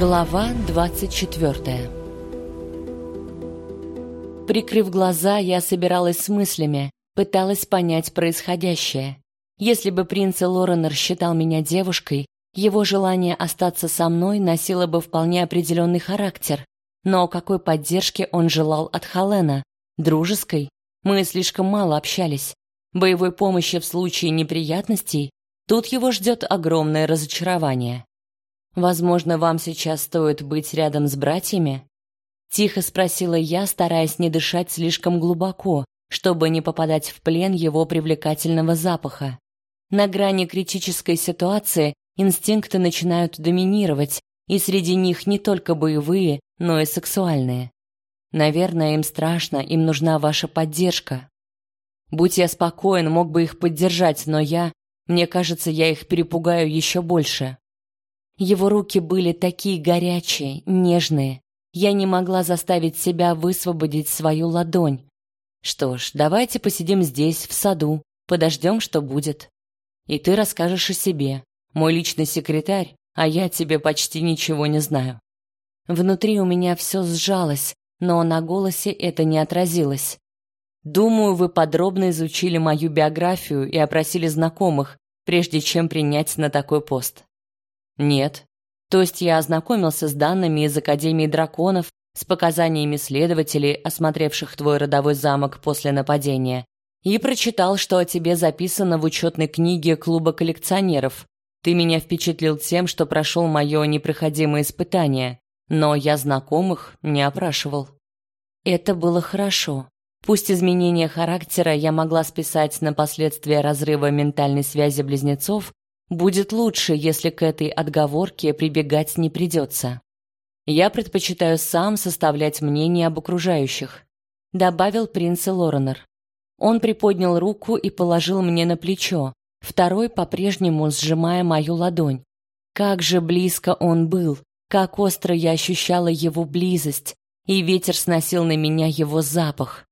Глава 24 Прикрыв глаза, я собиралась с мыслями, пыталась понять происходящее. Если бы принц Лоренор считал меня девушкой, его желание остаться со мной носило бы вполне определенный характер. Но какой поддержки он желал от Халена? Дружеской? Мы слишком мало общались. Боевой помощи в случае неприятностей? Тут его ждет огромное разочарование. Возможно, вам сейчас стоит быть рядом с братьями? Тихо спросила я, стараясь не дышать слишком глубоко, чтобы не попадать в плен его привлекательного запаха. На грани критической ситуации инстинкты начинают доминировать, и среди них не только боевые, но и сексуальные. Наверное, им страшно, им нужна ваша поддержка. Будь я спокоен, мог бы их поддержать, но я, мне кажется, я их перепугаю еще больше. Его руки были такие горячие, нежные. Я не могла заставить себя высвободить свою ладонь. Что ж, давайте посидим здесь, в саду, подождем, что будет. И ты расскажешь о себе. Мой личный секретарь, а я тебе почти ничего не знаю. Внутри у меня все сжалось, но на голосе это не отразилось. Думаю, вы подробно изучили мою биографию и опросили знакомых, прежде чем принять на такой пост. Нет. То есть я ознакомился с данными из Академии драконов, с показаниями следователей, осмотревших твой родовой замок после нападения, и прочитал, что о тебе записано в учетной книге клуба коллекционеров. Ты меня впечатлил тем, что прошел мое непроходимое испытание, но я знакомых не опрашивал. Это было хорошо. Пусть изменение характера я могла списать на последствия разрыва ментальной связи близнецов, Будет лучше, если к этой отговорке прибегать не придется. Я предпочитаю сам составлять мнение об окружающих, добавил принц Лоренор. Он приподнял руку и положил мне на плечо, второй по-прежнему сжимая мою ладонь. Как же близко он был, как остро я ощущала его близость, и ветер сносил на меня его запах.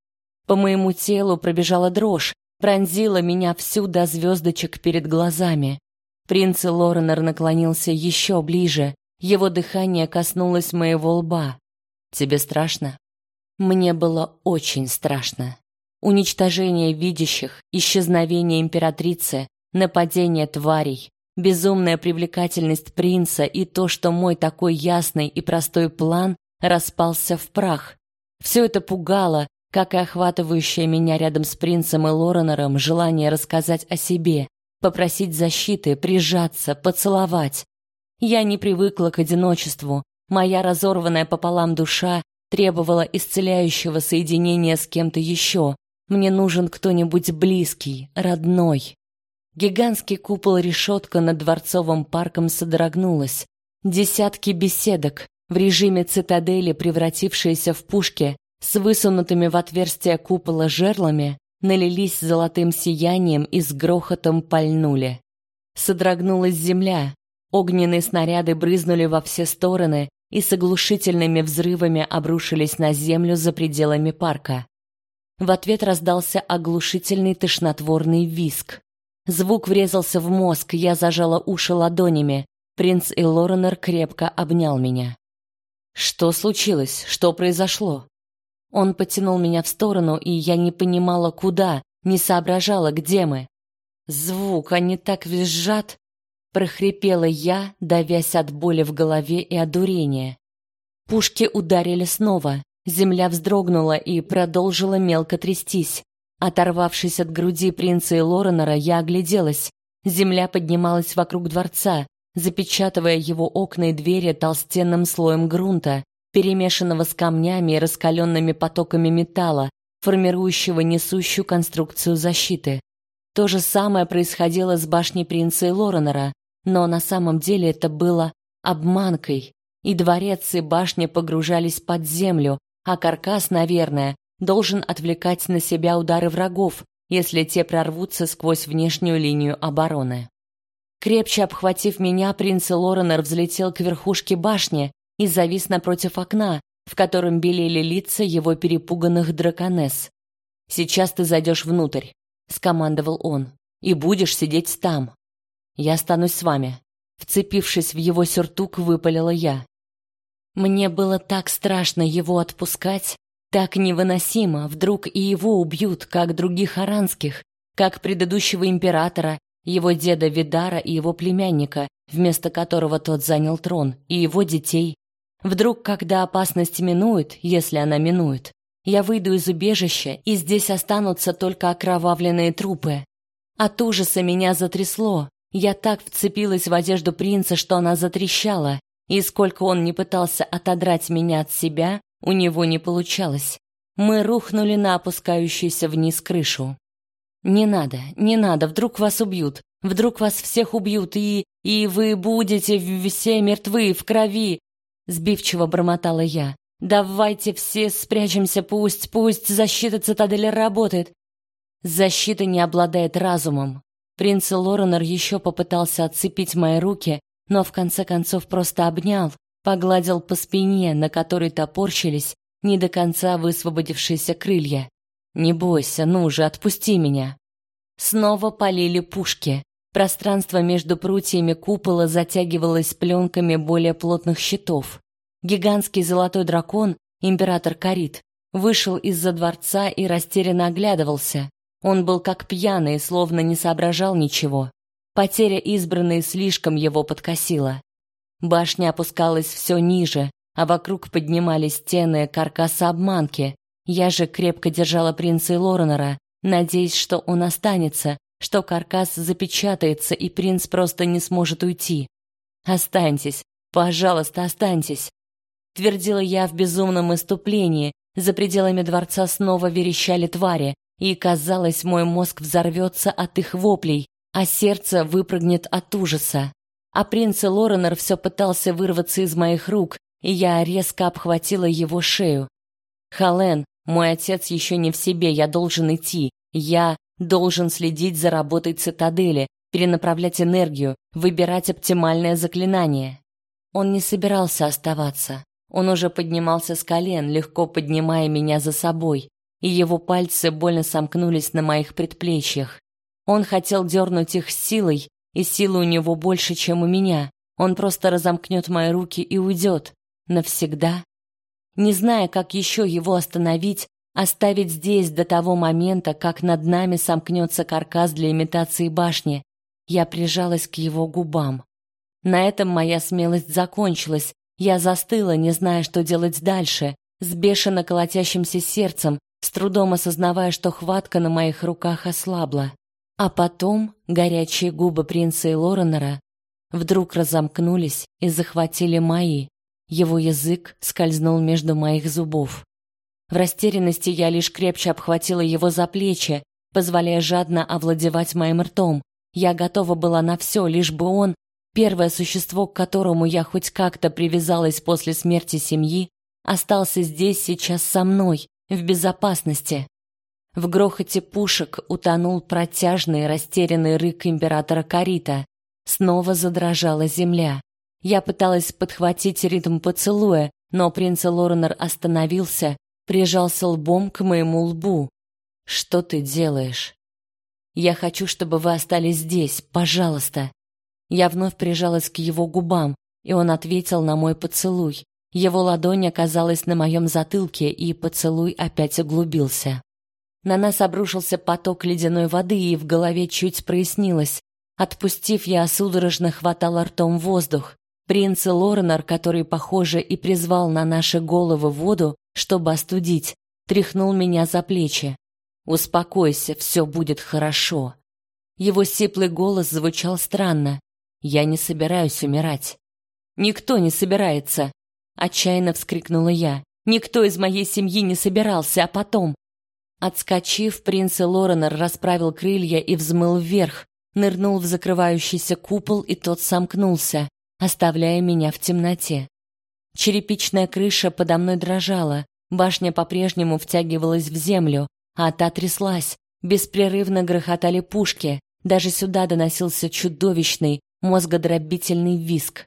По моему телу пробежала дрожь, пронзила меня всю до звездочек перед глазами. Принц Лоренор наклонился еще ближе. Его дыхание коснулось моего лба. Тебе страшно? Мне было очень страшно. Уничтожение видящих, исчезновение императрицы, нападение тварей, безумная привлекательность принца и то, что мой такой ясный и простой план распался в прах. Все это пугало, как и охватывающее меня рядом с принцем и Лоренором желание рассказать о себе, попросить защиты, прижаться, поцеловать. Я не привыкла к одиночеству. Моя разорванная пополам душа требовала исцеляющего соединения с кем-то еще. Мне нужен кто-нибудь близкий, родной. Гигантский купол-решетка над дворцовым парком содрогнулась. Десятки беседок в режиме цитадели, превратившиеся в пушки, с высунутыми в отверстия купола жерлами, налились золотым сиянием и с грохотом пальнули. Содрогнулась земля, огненные снаряды брызнули во все стороны и с оглушительными взрывами обрушились на землю за пределами парка. В ответ раздался оглушительный тошнотворный визг. Звук врезался в мозг, я зажала уши ладонями. Принц и Лоренор крепко обнял меня. Что случилось? Что произошло? Он потянул меня в сторону, и я не понимала, куда, не соображала, где мы. Звук, они так визжат, прохрипела я, давясь от боли в голове и одурения. Пушки ударили снова. Земля вздрогнула и продолжила мелко трястись. Оторвавшись от груди принца и Лоренора, я огляделась. Земля поднималась вокруг дворца, запечатывая его окна и двери толстенным слоем грунта перемешанного с камнями и раскаленными потоками металла, формирующего несущую конструкцию защиты. То же самое происходило с башней принца Лоренера, но на самом деле это было обманкой, и дворец и башня погружались под землю, а каркас, наверное, должен отвлекать на себя удары врагов, если те прорвутся сквозь внешнюю линию обороны. Крепче обхватив меня, принц Лоренер взлетел к верхушке башни, и завис напротив окна, в котором белели лица его перепуганных драконесс. «Сейчас ты зайдешь внутрь», — скомандовал он, — «и будешь сидеть там. Я останусь с вами». Вцепившись в его сюртук, выпалила я. Мне было так страшно его отпускать, так невыносимо, вдруг и его убьют, как других аранских, как предыдущего императора, его деда Видара и его племянника, вместо которого тот занял трон, и его детей. Вдруг, когда опасность минует, если она минует, я выйду из убежища, и здесь останутся только окровавленные трупы. От ужаса меня затрясло. Я так вцепилась в одежду принца, что она затрещала, и сколько он не пытался отодрать меня от себя, у него не получалось. Мы рухнули на опускающуюся вниз крышу. Не надо, не надо, вдруг вас убьют. Вдруг вас всех убьют и и вы будете все мертвы в крови, сбивчиво бормотала я. Давайте все спрячемся, пусть, пусть защита цитадели работает. Защита не обладает разумом. Принц Лоренор еще попытался отцепить мои руки, но в конце концов просто обнял, погладил по спине, на которой топорщились не до конца высвободившиеся крылья. Не бойся, ну же, отпусти меня. Снова полили пушки. Пространство между прутьями купола затягивалось пленками более плотных щитов. Гигантский золотой дракон, император Карит, вышел из-за дворца и растерянно оглядывался. Он был как пьяный, словно не соображал ничего. Потеря избранной слишком его подкосила. Башня опускалась все ниже, а вокруг поднимались стены каркаса обманки. Я же крепко держала принца и Лоренера, надеясь, что он останется, что каркас запечатается и принц просто не сможет уйти. Останьтесь, пожалуйста, останьтесь, твердила я в безумном иступлении. За пределами дворца снова верещали твари, и казалось, мой мозг взорвется от их воплей, а сердце выпрыгнет от ужаса. А принц Лоренор все пытался вырваться из моих рук, и я резко обхватила его шею. Хален, мой отец еще не в себе, я должен идти. Я должен следить за работой цитадели, перенаправлять энергию, выбирать оптимальное заклинание. Он не собирался оставаться. Он уже поднимался с колен, легко поднимая меня за собой, и его пальцы больно сомкнулись на моих предплечьях. Он хотел дернуть их силой, и силы у него больше, чем у меня. Он просто разомкнет мои руки и уйдет. Навсегда. Не зная, как еще его остановить, оставить здесь до того момента, как над нами сомкнется каркас для имитации башни, я прижалась к его губам. На этом моя смелость закончилась. Я застыла, не зная, что делать дальше, с бешено колотящимся сердцем, с трудом осознавая, что хватка на моих руках ослабла. А потом горячие губы принца и Лоренера вдруг разомкнулись и захватили мои. Его язык скользнул между моих зубов. В растерянности я лишь крепче обхватила его за плечи, позволяя жадно овладевать моим ртом. Я готова была на все, лишь бы он, первое существо, к которому я хоть как-то привязалась после смерти семьи, остался здесь сейчас со мной, в безопасности. В грохоте пушек утонул протяжный растерянный рык императора Карита. Снова задрожала земля. Я пыталась подхватить ритм поцелуя, но принц Лоренор остановился, прижался лбом к моему лбу. Что ты делаешь? Я хочу, чтобы вы остались здесь, пожалуйста. Я вновь прижалась к его губам, и он ответил на мой поцелуй. Его ладонь оказалась на моем затылке, и поцелуй опять углубился. На нас обрушился поток ледяной воды, и в голове чуть прояснилось. Отпустив, я судорожно хватала ртом воздух. Принц Лоренор, который, похоже, и призвал на наши головы воду, чтобы остудить, тряхнул меня за плечи. «Успокойся, все будет хорошо». Его сиплый голос звучал странно. «Я не собираюсь умирать». «Никто не собирается!» Отчаянно вскрикнула я. «Никто из моей семьи не собирался, а потом...» Отскочив, принц Лоренор расправил крылья и взмыл вверх, нырнул в закрывающийся купол, и тот сомкнулся, оставляя меня в темноте. Черепичная крыша подо мной дрожала, башня по-прежнему втягивалась в землю, а та тряслась, беспрерывно грохотали пушки, даже сюда доносился чудовищный, мозгодробительный визг.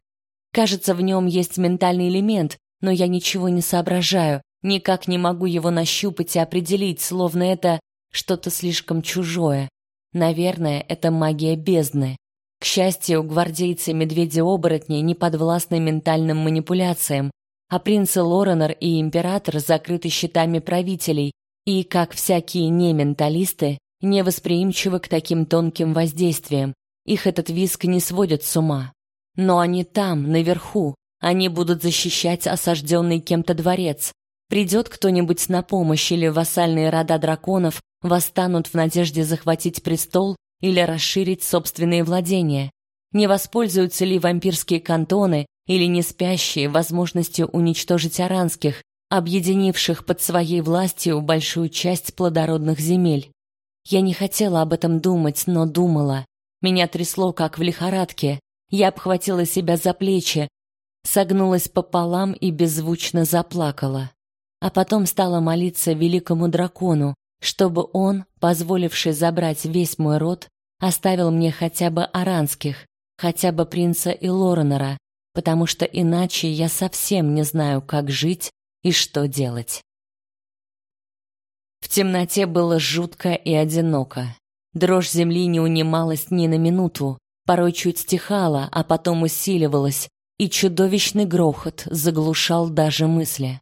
Кажется, в нем есть ментальный элемент, но я ничего не соображаю, Никак не могу его нащупать и определить, словно это что-то слишком чужое. Наверное, это магия бездны. К счастью, гвардейцы медведи-оборотни не подвластны ментальным манипуляциям. а принцы Лоренор и император закрыты щитами правителей и, как всякие нементалисты, невосприимчивы к таким тонким воздействиям. Их этот виск не сводит с ума. Но они там, наверху, они будут защищать осажденный кем-то дворец. Придет кто-нибудь на помощь или вассальные рода драконов восстанут в надежде захватить престол или расширить собственные владения. Не воспользуются ли вампирские кантоны или не спящие возможностью уничтожить аранских, объединивших под своей властью большую часть плодородных земель? Я не хотела об этом думать, но думала. Меня трясло, как в лихорадке. Я обхватила себя за плечи, согнулась пополам и беззвучно заплакала. А потом стала молиться великому дракону, чтобы он, позволивший забрать весь мой род, оставил мне хотя бы аранских, хотя бы принца и Лоренера, потому что иначе я совсем не знаю, как жить и что делать. В темноте было жутко и одиноко. Дрожь земли не унималась ни на минуту, порой чуть стихала, а потом усиливалась, и чудовищный грохот заглушал даже мысли.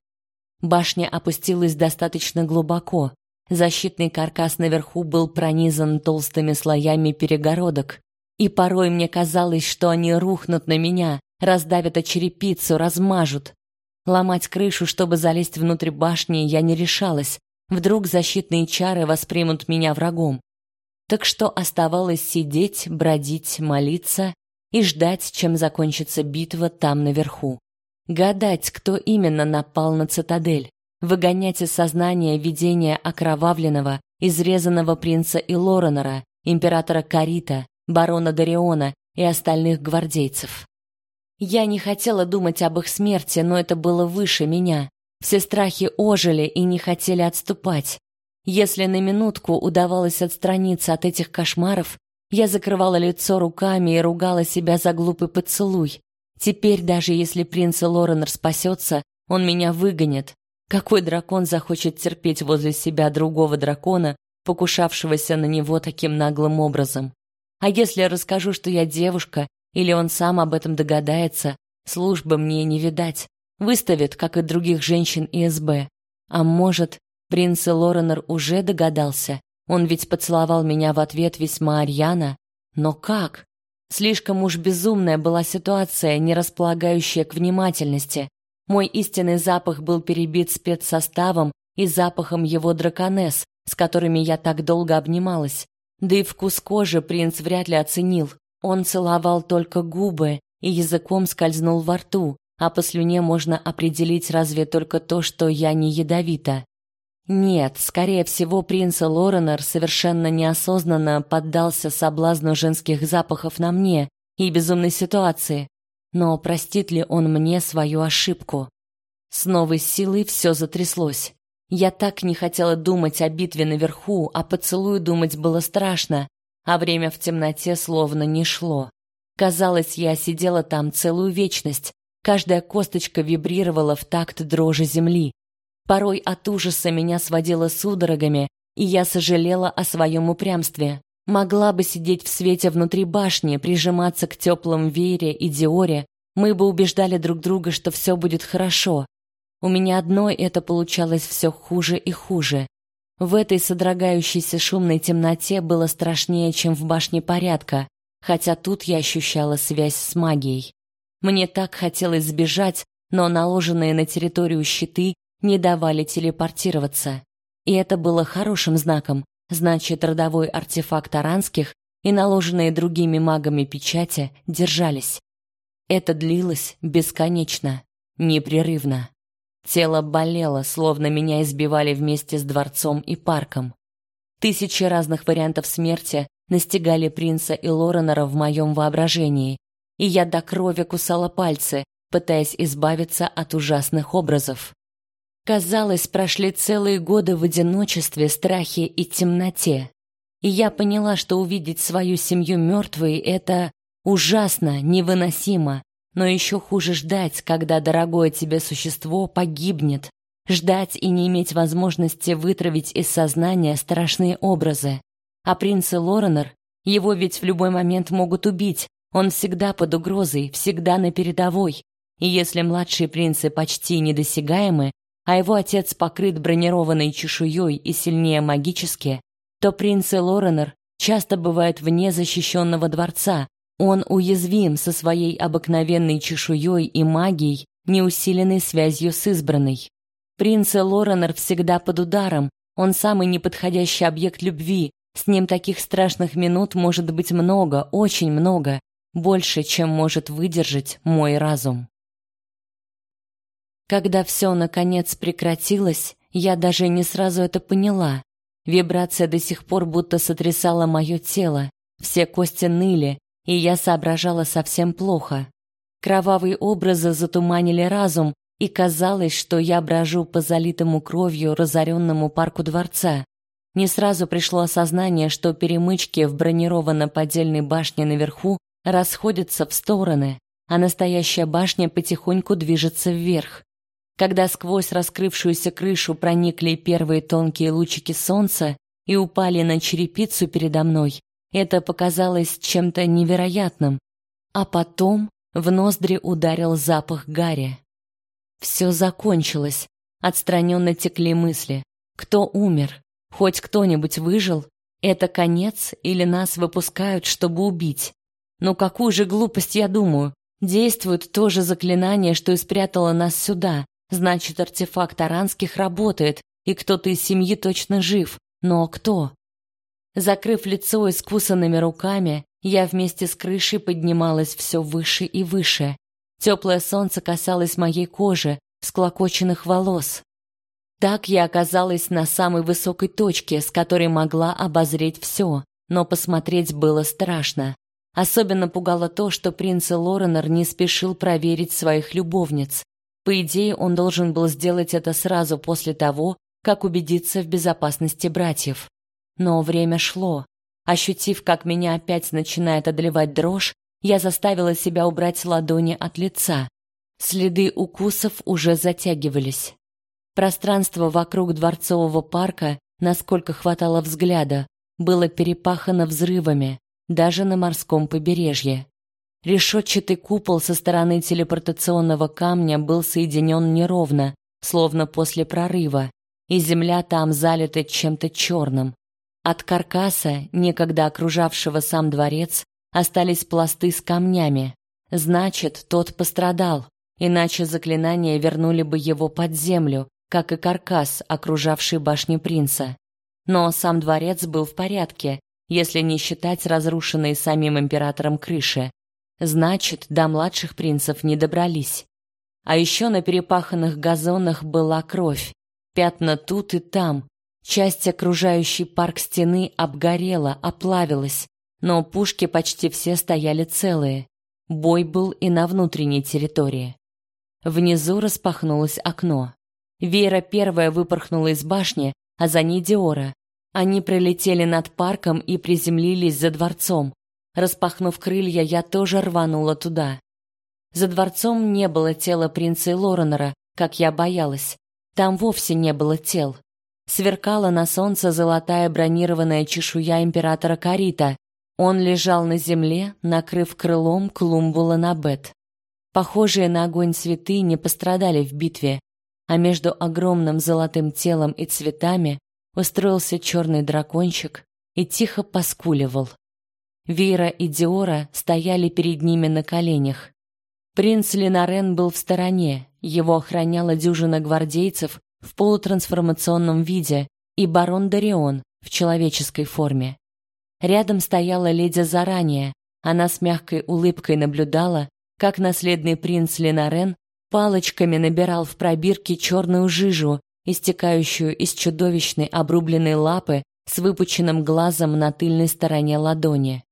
Башня опустилась достаточно глубоко. Защитный каркас наверху был пронизан толстыми слоями перегородок, и порой мне казалось, что они рухнут на меня, раздавят о черепицу, размажут. Ломать крышу, чтобы залезть внутрь башни, я не решалась. Вдруг защитные чары воспримут меня врагом. Так что оставалось сидеть, бродить, молиться и ждать, чем закончится битва там наверху. Гадать, кто именно напал на цитадель, выгонять из сознания видение окровавленного, изрезанного принца Илоренера, императора Карита, барона Дариона и остальных гвардейцев. Я не хотела думать об их смерти, но это было выше меня. Все страхи ожили и не хотели отступать. Если на минутку удавалось отстраниться от этих кошмаров, я закрывала лицо руками и ругала себя за глупый поцелуй. Теперь даже если принц Лоренор спасется, он меня выгонит. Какой дракон захочет терпеть возле себя другого дракона, покушавшегося на него таким наглым образом? А если я расскажу, что я девушка, или он сам об этом догадается, службы мне не видать. Выставит, как и других женщин ИСБ. А может, принц Лоренор уже догадался, он ведь поцеловал меня в ответ весьма рьяно. Но как? Слишком уж безумная была ситуация, не располагающая к внимательности. Мой истинный запах был перебит спецсоставом и запахом его драконесс, с которыми я так долго обнималась. Да и вкус кожи принц вряд ли оценил. Он целовал только губы и языком скользнул во рту, а по слюне можно определить разве только то, что я не ядовита. Нет, скорее всего, принц Лоренор совершенно неосознанно поддался соблазну женских запахов на мне и безумной ситуации. Но простит ли он мне свою ошибку? С новой силой все затряслось. Я так не хотела думать о битве наверху, а поцелую думать было страшно, а время в темноте словно не шло. Казалось, я сидела там целую вечность. Каждая косточка вибрировала в такт дрожи земли. Порой от ужаса меня сводило судорогами, и я сожалела о своем упрямстве. Могла бы сидеть в свете внутри башни, прижиматься к теплым Вере и Диоре, мы бы убеждали друг друга, что все будет хорошо. У меня одной это получалось все хуже и хуже. В этой содрогающейся шумной темноте было страшнее, чем в башне порядка, хотя тут я ощущала связь с магией. Мне так хотелось сбежать, но наложенные на территорию щиты не давали телепортироваться. И это было хорошим знаком, значит, родовой артефакт аранских и наложенные другими магами печати держались. Это длилось бесконечно, непрерывно. Тело болело, словно меня избивали вместе с дворцом и парком. Тысячи разных вариантов смерти настигали принца и Лоренера в моем воображении, и я до крови кусала пальцы, пытаясь избавиться от ужасных образов. Казалось, прошли целые годы в одиночестве, страхе и темноте. И я поняла, что увидеть свою семью мертвой — это ужасно, невыносимо. Но еще хуже ждать, когда дорогое тебе существо погибнет. Ждать и не иметь возможности вытравить из сознания страшные образы. А принц Лоренор, его ведь в любой момент могут убить. Он всегда под угрозой, всегда на передовой. И если младшие принцы почти недосягаемы, а его отец покрыт бронированной чешуей и сильнее магически, то принц Лоренор часто бывает вне защищенного дворца. Он уязвим со своей обыкновенной чешуей и магией, не усиленной связью с избранной. Принц Лоренор всегда под ударом, он самый неподходящий объект любви, с ним таких страшных минут может быть много, очень много, больше, чем может выдержать мой разум. Когда все наконец прекратилось, я даже не сразу это поняла. Вибрация до сих пор будто сотрясала мое тело, все кости ныли, и я соображала совсем плохо. Кровавые образы затуманили разум, и казалось, что я брожу по залитому кровью разоренному парку дворца. Не сразу пришло осознание, что перемычки в бронированно-подельной башне наверху расходятся в стороны, а настоящая башня потихоньку движется вверх. Когда сквозь раскрывшуюся крышу проникли первые тонкие лучики солнца и упали на черепицу передо мной, это показалось чем-то невероятным. А потом в ноздри ударил запах гари. Все закончилось. Отстраненно текли мысли. Кто умер? Хоть кто-нибудь выжил? Это конец или нас выпускают, чтобы убить? Но какую же глупость я думаю? Действует то же заклинание, что и спрятало нас сюда. Значит, артефакт Аранских работает, и кто-то из семьи точно жив. Но кто? Закрыв лицо искусанными руками, я вместе с крышей поднималась все выше и выше. Теплое солнце касалось моей кожи, склокоченных волос. Так я оказалась на самой высокой точке, с которой могла обозреть все, но посмотреть было страшно. Особенно пугало то, что принц Лоренор не спешил проверить своих любовниц. По идее, он должен был сделать это сразу после того, как убедиться в безопасности братьев. Но время шло. Ощутив, как меня опять начинает одолевать дрожь, я заставила себя убрать ладони от лица. Следы укусов уже затягивались. Пространство вокруг дворцового парка, насколько хватало взгляда, было перепахано взрывами, даже на морском побережье. Решетчатый купол со стороны телепортационного камня был соединен неровно, словно после прорыва, и земля там залита чем-то черным. От каркаса, некогда окружавшего сам дворец, остались пласты с камнями. Значит, тот пострадал, иначе заклинания вернули бы его под землю, как и каркас, окружавший башню принца. Но сам дворец был в порядке, если не считать разрушенные самим императором крыши. Значит, до младших принцев не добрались. А еще на перепаханных газонах была кровь. Пятна тут и там. Часть окружающей парк стены обгорела, оплавилась, но пушки почти все стояли целые. Бой был и на внутренней территории. Внизу распахнулось окно. Вера первая выпорхнула из башни, а за ней Диора. Они пролетели над парком и приземлились за дворцом. Распахнув крылья, я тоже рванула туда. За дворцом не было тела принца Лоренера, как я боялась. Там вовсе не было тел. Сверкала на солнце золотая бронированная чешуя императора Карита. Он лежал на земле, накрыв крылом клумбу ланабет. Похожие на огонь цветы не пострадали в битве, а между огромным золотым телом и цветами устроился черный дракончик и тихо поскуливал. Вера и Диора стояли перед ними на коленях. Принц Ленарен был в стороне, его охраняла дюжина гвардейцев в полутрансформационном виде и барон Дарион в человеческой форме. Рядом стояла леди Заранее, она с мягкой улыбкой наблюдала, как наследный принц Ленарен палочками набирал в пробирке черную жижу, истекающую из чудовищной обрубленной лапы с выпученным глазом на тыльной стороне ладони.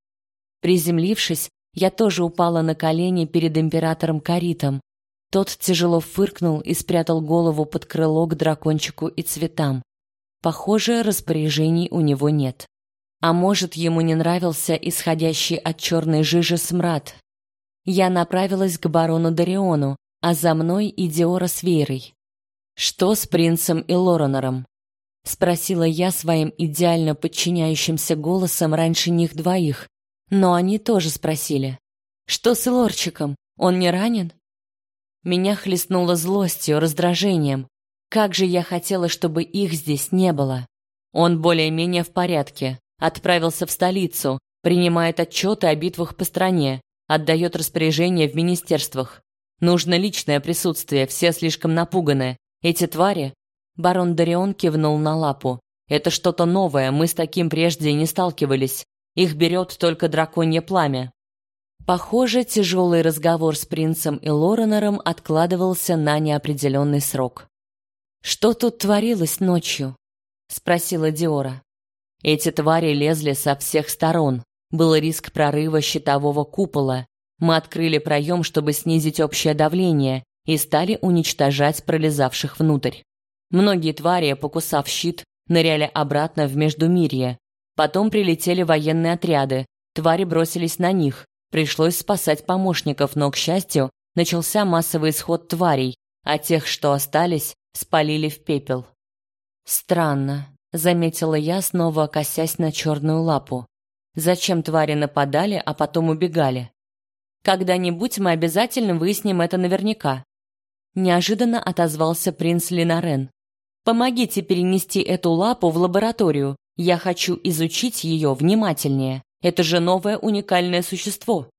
Приземлившись, я тоже упала на колени перед императором Каритом. Тот тяжело фыркнул и спрятал голову под крыло к дракончику и цветам. Похоже, распоряжений у него нет. А может, ему не нравился исходящий от черной жижи смрад. Я направилась к барону Дариону, а за мной и Диора с Вейрой. Что с принцем и Лоренором? спросила я своим идеально подчиняющимся голосом раньше них двоих, но они тоже спросили. «Что с Лорчиком? Он не ранен?» Меня хлестнуло злостью, раздражением. Как же я хотела, чтобы их здесь не было. Он более-менее в порядке, отправился в столицу, принимает отчеты о битвах по стране, отдает распоряжения в министерствах. Нужно личное присутствие, все слишком напуганы. Эти твари... Барон Дарион кивнул на лапу. Это что-то новое, мы с таким прежде не сталкивались. Их берет только драконье пламя. Похоже, тяжелый разговор с принцем и Лоренером откладывался на неопределенный срок. Что тут творилось ночью? спросила Диора. Эти твари лезли со всех сторон. Был риск прорыва щитового купола. Мы открыли проем, чтобы снизить общее давление, и стали уничтожать пролезавших внутрь. Многие твари, покусав щит, ныряли обратно в Междумирье. Потом прилетели военные отряды. Твари бросились на них. Пришлось спасать помощников, но, к счастью, начался массовый исход тварей, а тех, что остались, спалили в пепел. Странно, заметила я, снова косясь на черную лапу. Зачем твари нападали, а потом убегали? Когда-нибудь мы обязательно выясним это наверняка. Неожиданно отозвался принц Линарен. Помогите перенести эту лапу в лабораторию. Я хочу изучить ее внимательнее. Это же новое уникальное существо.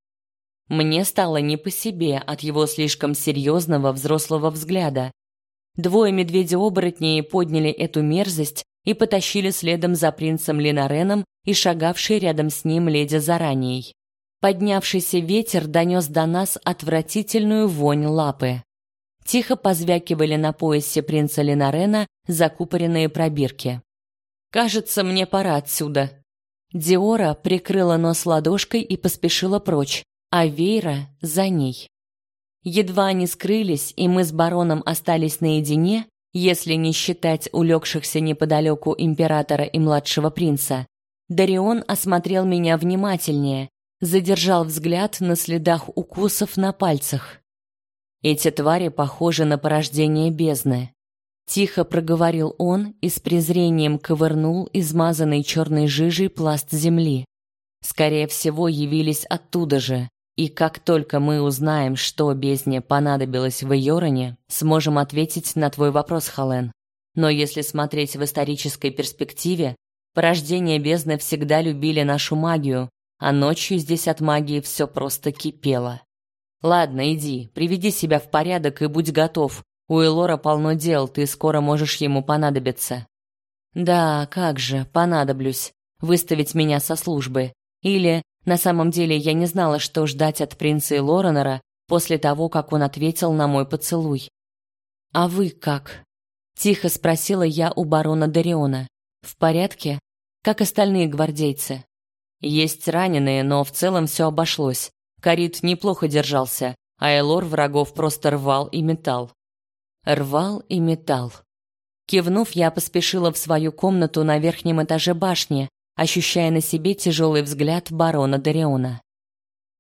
Мне стало не по себе от его слишком серьезного взрослого взгляда. Двое медведей-оборотней подняли эту мерзость и потащили следом за принцем Линареном и шагавшей рядом с ним леди Зараней. Поднявшийся ветер донес до нас отвратительную вонь лапы. Тихо позвякивали на поясе принца Линарена закупоренные пробирки. «Кажется, мне пора отсюда». Диора прикрыла нос ладошкой и поспешила прочь, а Вейра за ней. Едва они скрылись, и мы с бароном остались наедине, если не считать улегшихся неподалеку императора и младшего принца, Дарион осмотрел меня внимательнее, задержал взгляд на следах укусов на пальцах. Эти твари похожи на порождение бездны. Тихо проговорил он и с презрением ковырнул измазанный черной жижей пласт земли. Скорее всего, явились оттуда же. И как только мы узнаем, что бездне понадобилось в Йороне, сможем ответить на твой вопрос, Хален. Но если смотреть в исторической перспективе, порождение бездны всегда любили нашу магию, а ночью здесь от магии все просто кипело. Ладно, иди, приведи себя в порядок и будь готов. У Элора полно дел, ты скоро можешь ему понадобиться. Да, как же, понадоблюсь. Выставить меня со службы. Или на самом деле я не знала, что ждать от принца и Лоренера после того, как он ответил на мой поцелуй. «А вы как?» — тихо спросила я у барона Дариона. «В порядке? Как остальные гвардейцы?» «Есть раненые, но в целом все обошлось. Карит неплохо держался, а Элор врагов просто рвал и метал». Рвал и метал. Кивнув, я поспешила в свою комнату на верхнем этаже башни, ощущая на себе тяжелый взгляд барона Дариона.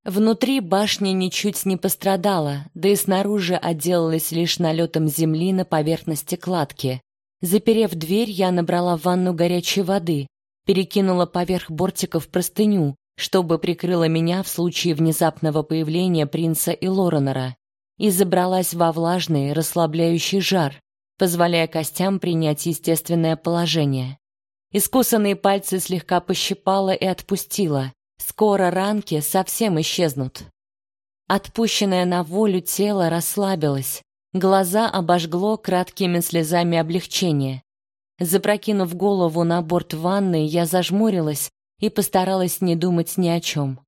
Внутри башня ничуть не пострадала, да и снаружи отделалась лишь налетом земли на поверхности кладки. Заперев дверь, я набрала в ванну горячей воды, перекинула поверх бортиков простыню, чтобы прикрыла меня в случае внезапного появления принца и Лоренера, и забралась во влажный, расслабляющий жар, позволяя костям принять естественное положение. Искусанные пальцы слегка пощипала и отпустила. Скоро ранки совсем исчезнут. Отпущенное на волю тело расслабилось. Глаза обожгло краткими слезами облегчения. Запрокинув голову на борт ванны, я зажмурилась и постаралась не думать ни о чем.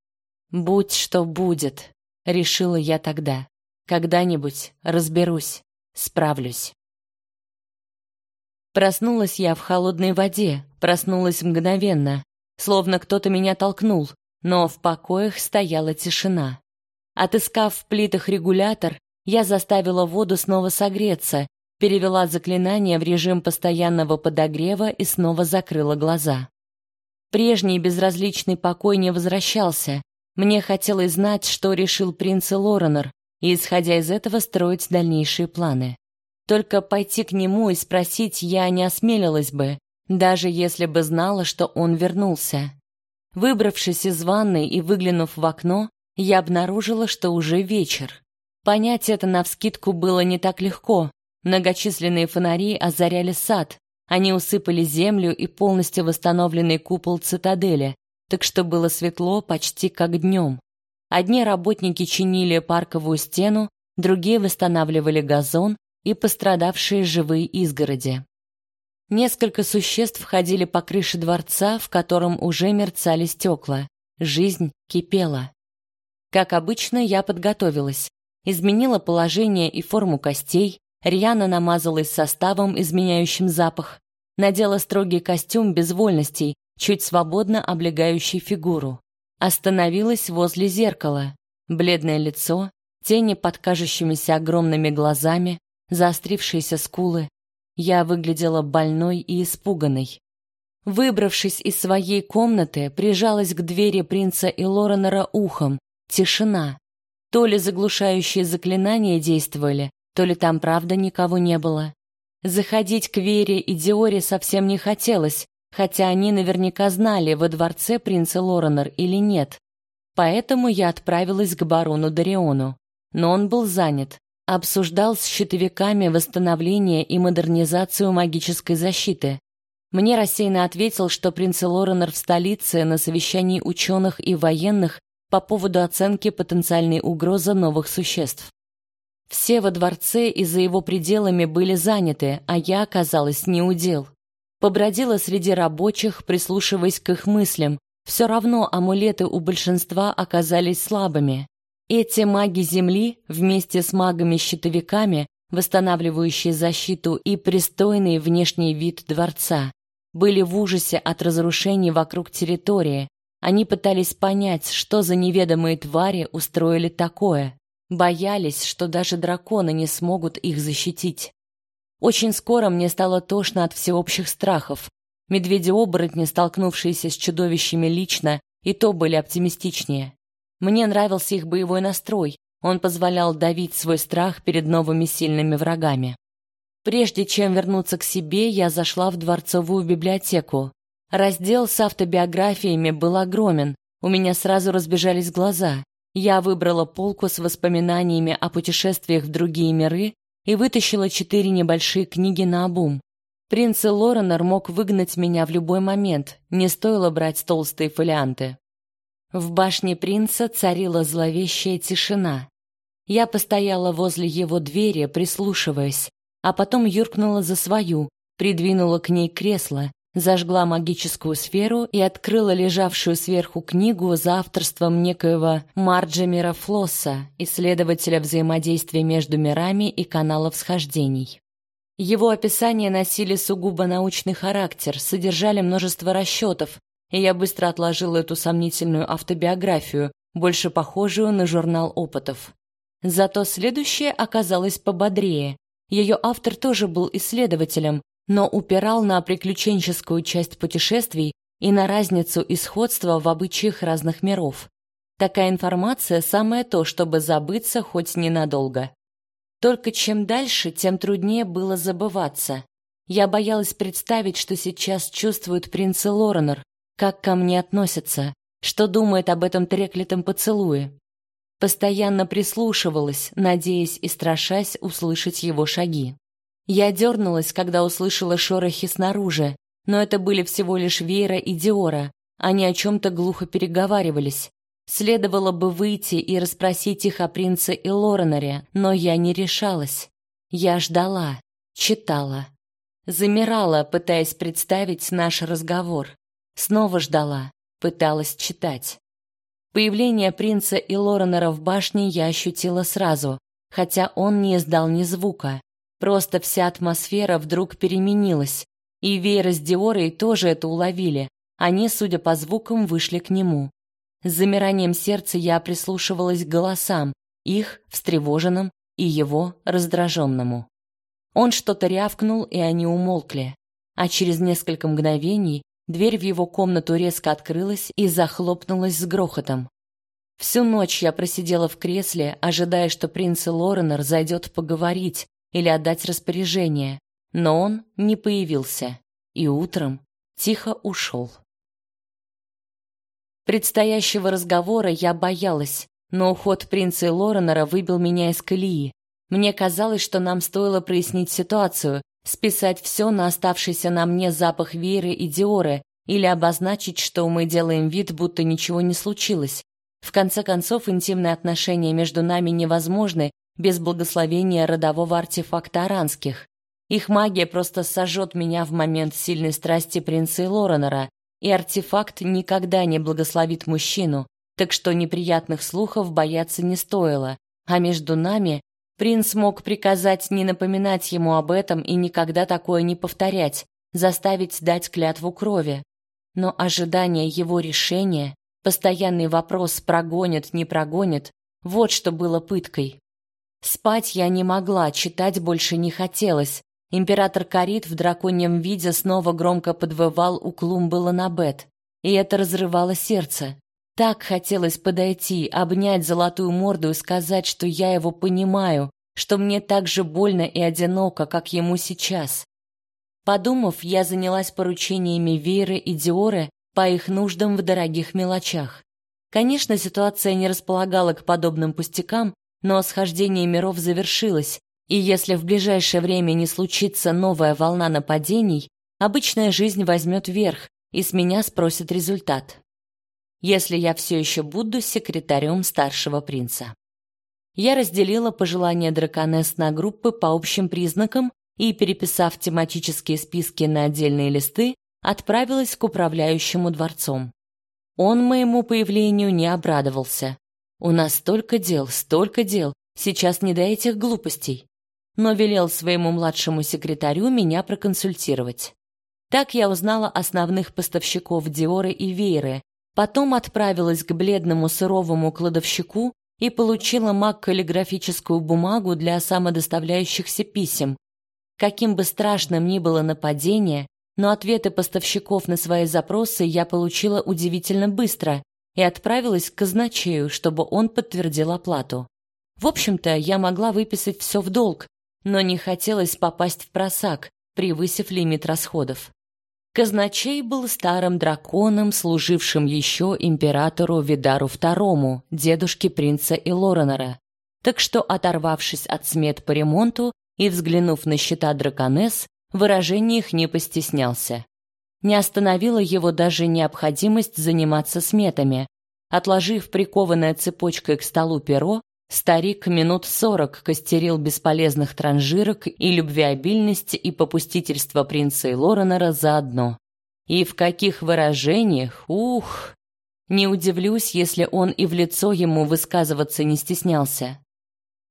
«Будь что будет», — решила я тогда. «Когда-нибудь разберусь, справлюсь». Проснулась я в холодной воде, проснулась мгновенно, словно кто-то меня толкнул, но в покоях стояла тишина. Отыскав в плитах регулятор, я заставила воду снова согреться, перевела заклинание в режим постоянного подогрева и снова закрыла глаза. Прежний безразличный покой не возвращался. Мне хотелось знать, что решил принц Лоренор, и, исходя из этого, строить дальнейшие планы. Только пойти к нему и спросить я не осмелилась бы, даже если бы знала, что он вернулся. Выбравшись из ванной и выглянув в окно, я обнаружила, что уже вечер. Понять это навскидку было не так легко. Многочисленные фонари озаряли сад. Они усыпали землю и полностью восстановленный купол цитадели, так что было светло почти как днем. Одни работники чинили парковую стену, другие восстанавливали газон и пострадавшие живые изгороди. Несколько существ ходили по крыше дворца, в котором уже мерцали стекла. Жизнь кипела. Как обычно, я подготовилась. Изменила положение и форму костей, рьяно намазалась составом, изменяющим запах, надела строгий костюм без вольностей, чуть свободно облегающий фигуру. Остановилась возле зеркала. Бледное лицо, тени под кажущимися огромными глазами, заострившиеся скулы. Я выглядела больной и испуганной. Выбравшись из своей комнаты, прижалась к двери принца и Лоренера ухом. Тишина. То ли заглушающие заклинания действовали, то ли там правда никого не было. Заходить к Вере и Диоре совсем не хотелось, хотя они наверняка знали, во дворце принца Лоренер или нет. Поэтому я отправилась к барону Дариону. Но он был занят, обсуждал с щитовиками восстановление и модернизацию магической защиты. Мне рассеянно ответил, что принц Лоренор в столице на совещании ученых и военных по поводу оценки потенциальной угрозы новых существ. Все во дворце и за его пределами были заняты, а я оказалась не у дел. Побродила среди рабочих, прислушиваясь к их мыслям. Все равно амулеты у большинства оказались слабыми. Эти маги Земли вместе с магами-щитовиками, восстанавливающие защиту и пристойный внешний вид дворца, были в ужасе от разрушений вокруг территории. Они пытались понять, что за неведомые твари устроили такое. Боялись, что даже драконы не смогут их защитить. Очень скоро мне стало тошно от всеобщих страхов. Медведи-оборотни, столкнувшиеся с чудовищами лично, и то были оптимистичнее. Мне нравился их боевой настрой. Он позволял давить свой страх перед новыми сильными врагами. Прежде чем вернуться к себе, я зашла в дворцовую библиотеку. Раздел с автобиографиями был огромен. У меня сразу разбежались глаза. Я выбрала полку с воспоминаниями о путешествиях в другие миры и вытащила четыре небольшие книги на обум. Принц Лоренор мог выгнать меня в любой момент, не стоило брать толстые фолианты. В башне принца царила зловещая тишина. Я постояла возле его двери, прислушиваясь а потом юркнула за свою, придвинула к ней кресло, зажгла магическую сферу и открыла лежавшую сверху книгу за авторством некоего Марджемера Флосса, исследователя взаимодействия между мирами и каналов схождений. Его описания носили сугубо научный характер, содержали множество расчетов, и я быстро отложила эту сомнительную автобиографию, больше похожую на журнал опытов. Зато следующее оказалось пободрее, ее автор тоже был исследователем, но упирал на приключенческую часть путешествий и на разницу и сходство в обычаях разных миров. Такая информация самое то, чтобы забыться хоть ненадолго. Только чем дальше, тем труднее было забываться. Я боялась представить, что сейчас чувствует принц Лоренор, как ко мне относится, что думает об этом треклятом поцелуе. Постоянно прислушивалась, надеясь и страшась услышать его шаги. Я дернулась, когда услышала шорохи снаружи, но это были всего лишь Вера и Диора. Они о чем-то глухо переговаривались. Следовало бы выйти и расспросить их о принце и Лоренаре, но я не решалась. Я ждала, читала. Замирала, пытаясь представить наш разговор. Снова ждала, пыталась читать. Появление принца и Лоренера в башне я ощутила сразу, хотя он не издал ни звука. Просто вся атмосфера вдруг переменилась, и Вейра с Диорой тоже это уловили. Они, судя по звукам, вышли к нему. С замиранием сердца я прислушивалась к голосам, их встревоженным и его раздраженному. Он что-то рявкнул, и они умолкли. А через несколько мгновений Дверь в его комнату резко открылась и захлопнулась с грохотом. Всю ночь я просидела в кресле, ожидая, что принц Лоренор зайдет поговорить или отдать распоряжение, но он не появился и утром тихо ушел. Предстоящего разговора я боялась, но уход принца Лоренера выбил меня из колеи. Мне казалось, что нам стоило прояснить ситуацию, списать все на оставшийся на мне запах Вейры и Диоры или обозначить, что мы делаем вид, будто ничего не случилось. В конце концов, интимные отношения между нами невозможны без благословения родового артефакта аранских. Их магия просто сожжет меня в момент сильной страсти принца Лоренера, и артефакт никогда не благословит мужчину, так что неприятных слухов бояться не стоило. А между нами принц мог приказать не напоминать ему об этом и никогда такое не повторять, заставить дать клятву крови. Но ожидание его решения, постоянный вопрос прогонит, не прогонит, вот что было пыткой. Спать я не могла, читать больше не хотелось. Император Карит в драконьем виде снова громко подвывал у клумбы Ланабет, и это разрывало сердце. Так хотелось подойти, обнять золотую морду и сказать, что я его понимаю, что мне так же больно и одиноко, как ему сейчас. Подумав, я занялась поручениями Веры и Диоры по их нуждам в дорогих мелочах. Конечно, ситуация не располагала к подобным пустякам, но схождение миров завершилось, и если в ближайшее время не случится новая волна нападений, обычная жизнь возьмет верх, и с меня спросят результат. Если я все еще буду секретарем старшего принца. Я разделила пожелания драконесс на группы по общим признакам и, переписав тематические списки на отдельные листы, отправилась к управляющему дворцом. Он моему появлению не обрадовался. У нас столько дел, столько дел, сейчас не до этих глупостей. Но велел своему младшему секретарю меня проконсультировать. Так я узнала основных поставщиков Диоры и Вейры, потом отправилась к бледному сыровому кладовщику и получила маг-каллиграфическую бумагу для самодоставляющихся писем. Каким бы страшным ни было нападение, но ответы поставщиков на свои запросы я получила удивительно быстро, и отправилась к казначею, чтобы он подтвердил оплату. В общем-то, я могла выписать все в долг, но не хотелось попасть в просак, превысив лимит расходов. Казначей был старым драконом, служившим еще императору Видару II, дедушке принца Илоренера. Так что, оторвавшись от смет по ремонту и взглянув на счета драконесс, выражение их не постеснялся. Не остановила его даже необходимость заниматься сметами. Отложив прикованное цепочкой к столу перо, старик минут сорок костерил бесполезных транжирок и любвеобильность и попустительство принца и Лоренера заодно. И в каких выражениях, ух! Не удивлюсь, если он и в лицо ему высказываться не стеснялся.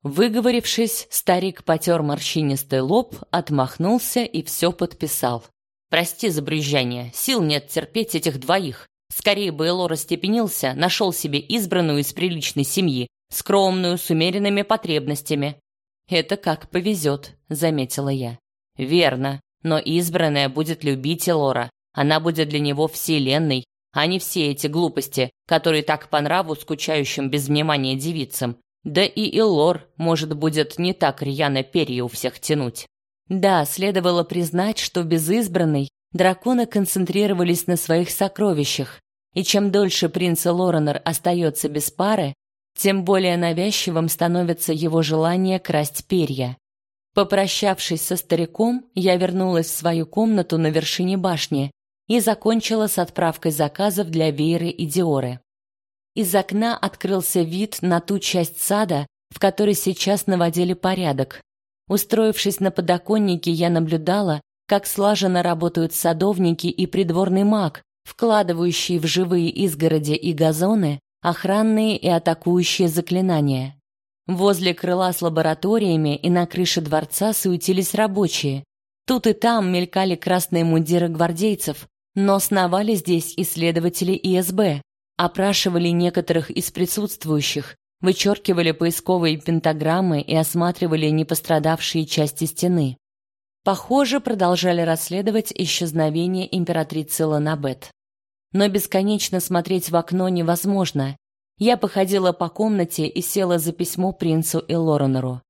Выговорившись, старик потер морщинистый лоб, отмахнулся и все подписал. Прости за брюзжание, сил нет терпеть этих двоих. Скорее бы Элор остепенился, нашел себе избранную из приличной семьи, скромную, с умеренными потребностями. «Это как повезет», — заметила я. «Верно, но избранная будет любить Элора. Она будет для него вселенной, а не все эти глупости, которые так по нраву скучающим без внимания девицам. Да и Элор, может, будет не так рьяно перья у всех тянуть». Да, следовало признать, что без избранной драконы концентрировались на своих сокровищах, и чем дольше принц Лоренор остается без пары, тем более навязчивым становится его желание красть перья. Попрощавшись со стариком, я вернулась в свою комнату на вершине башни и закончила с отправкой заказов для Вейры и Диоры. Из окна открылся вид на ту часть сада, в которой сейчас наводили порядок. Устроившись на подоконнике, я наблюдала, как слаженно работают садовники и придворный маг, вкладывающие в живые изгороди и газоны охранные и атакующие заклинания. Возле крыла с лабораториями и на крыше дворца суетились рабочие. Тут и там мелькали красные мундиры гвардейцев, но сновали здесь исследователи ИСБ, опрашивали некоторых из присутствующих, вычеркивали поисковые пентаграммы и осматривали непострадавшие части стены. Похоже, продолжали расследовать исчезновение императрицы Ланабет. Но бесконечно смотреть в окно невозможно. Я походила по комнате и села за письмо принцу и Лоренеру.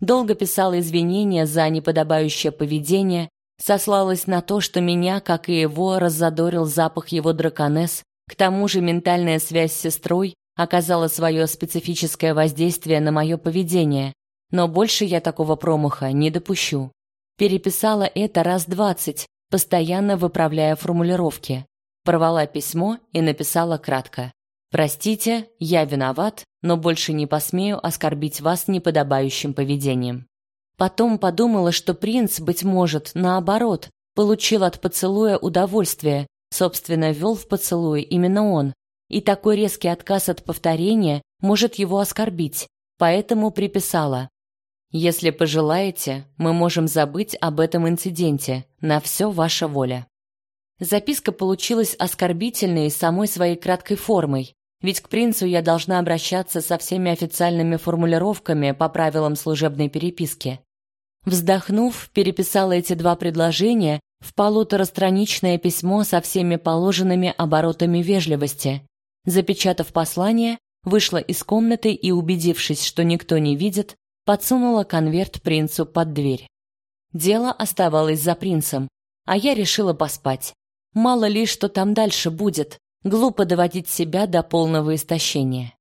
Долго писала извинения за неподобающее поведение, сослалась на то, что меня, как и его, раззадорил запах его драконесс, к тому же ментальная связь с сестрой оказала свое специфическое воздействие на мое поведение, но больше я такого промаха не допущу. Переписала это раз двадцать, постоянно выправляя формулировки. Порвала письмо и написала кратко. «Простите, я виноват, но больше не посмею оскорбить вас неподобающим поведением». Потом подумала, что принц, быть может, наоборот, получил от поцелуя удовольствие, собственно, вел в поцелуй именно он, и такой резкий отказ от повторения может его оскорбить, поэтому приписала «Если пожелаете, мы можем забыть об этом инциденте, на все ваша воля». Записка получилась оскорбительной самой своей краткой формой, ведь к принцу я должна обращаться со всеми официальными формулировками по правилам служебной переписки. Вздохнув, переписала эти два предложения в полуторастраничное письмо со всеми положенными оборотами вежливости. Запечатав послание, вышла из комнаты и, убедившись, что никто не видит, подсунула конверт принцу под дверь. Дело оставалось за принцем, а я решила поспать. Мало ли, что там дальше будет. Глупо доводить себя до полного истощения.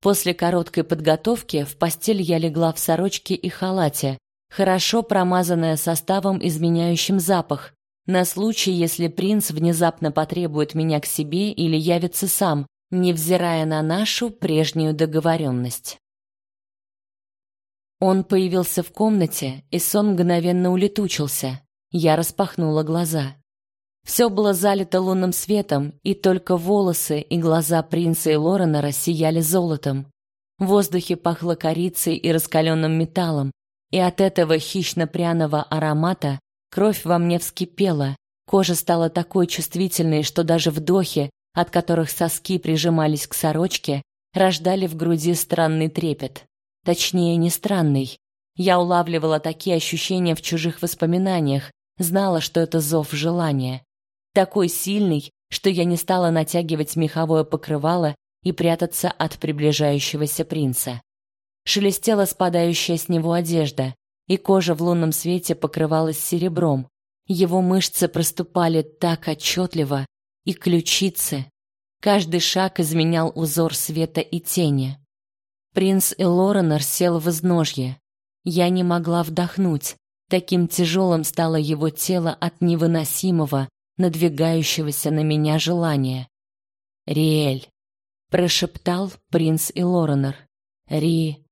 После короткой подготовки в постель я легла в сорочке и халате, хорошо промазанная составом, изменяющим запах, на случай, если принц внезапно потребует меня к себе или явится сам, невзирая на нашу прежнюю договоренность. Он появился в комнате, и сон мгновенно улетучился. Я распахнула глаза. Все было залито лунным светом, и только волосы и глаза принца и Лорена сияли золотом. В воздухе пахло корицей и раскаленным металлом, и от этого хищно-пряного аромата кровь во мне вскипела, кожа стала такой чувствительной, что даже вдохи, от которых соски прижимались к сорочке, рождали в груди странный трепет. Точнее, не странный. Я улавливала такие ощущения в чужих воспоминаниях, знала, что это зов желания. Такой сильный, что я не стала натягивать меховое покрывало и прятаться от приближающегося принца. Шелестела спадающая с него одежда, и кожа в лунном свете покрывалась серебром. Его мышцы проступали так отчетливо, и ключицы. Каждый шаг изменял узор света и тени. Принц Элоренор сел в изножье. Я не могла вдохнуть. Таким тяжелым стало его тело от невыносимого, надвигающегося на меня желания. «Риэль», — прошептал принц Элоренор. «Ри...»